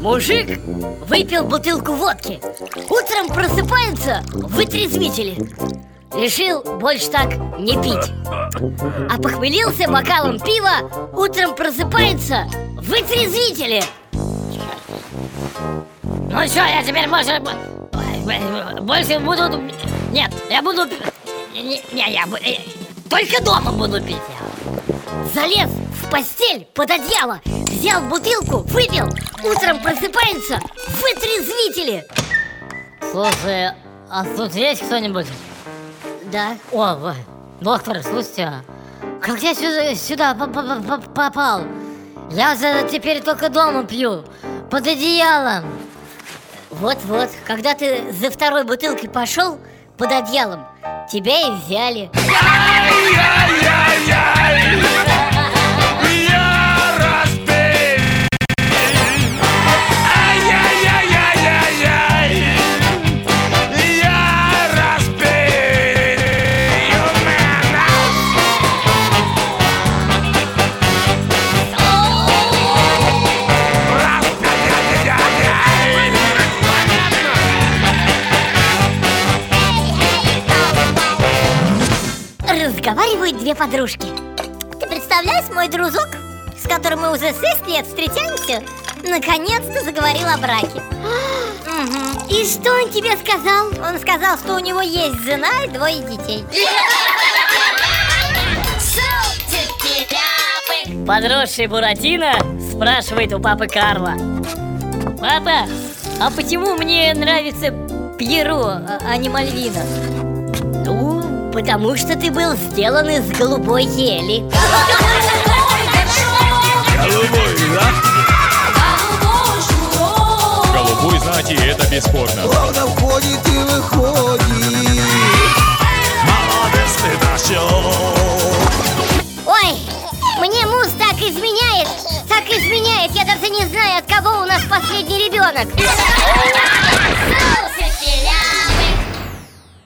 Мужик выпил бутылку водки. Утром просыпается вытрезвители. Решил больше так не пить. А похмелился бокалом пива Утром просыпается вытрезвители. Ну что, я теперь больше... Больше буду... Нет, я буду... Не, не, я... э, Только дома буду пить. Залез в постель под одеяло Взял бутылку, выпил. Утром просыпается вытрезвители Слушай, а тут есть кто-нибудь? Да. О, доктор, слушайте, а как я сюда, сюда по- по- по- попал? Я теперь только дома пью, под одеялом. Вот-вот, когда ты за второй бутылкой пошел под одеялом Тебя и взяли Разговаривают две подружки Ты представляешь, мой дружок, с которым мы уже шесть лет встречаемся Наконец-то заговорил о браке. И что он тебе сказал? Он сказал, что у него есть жена и двое детей Подросший Буратино спрашивает у папы Карла. Папа, а почему мне нравится Пьеро, а не Мальвина? Потому что ты был сделан из голубой ели Голубой, да? Голубой, знаете, это бесспорно. Она входит и выходит Молодец ты нашел. Ой, мне муж так изменяет Так изменяет, я даже не знаю, от кого у нас последний ребенок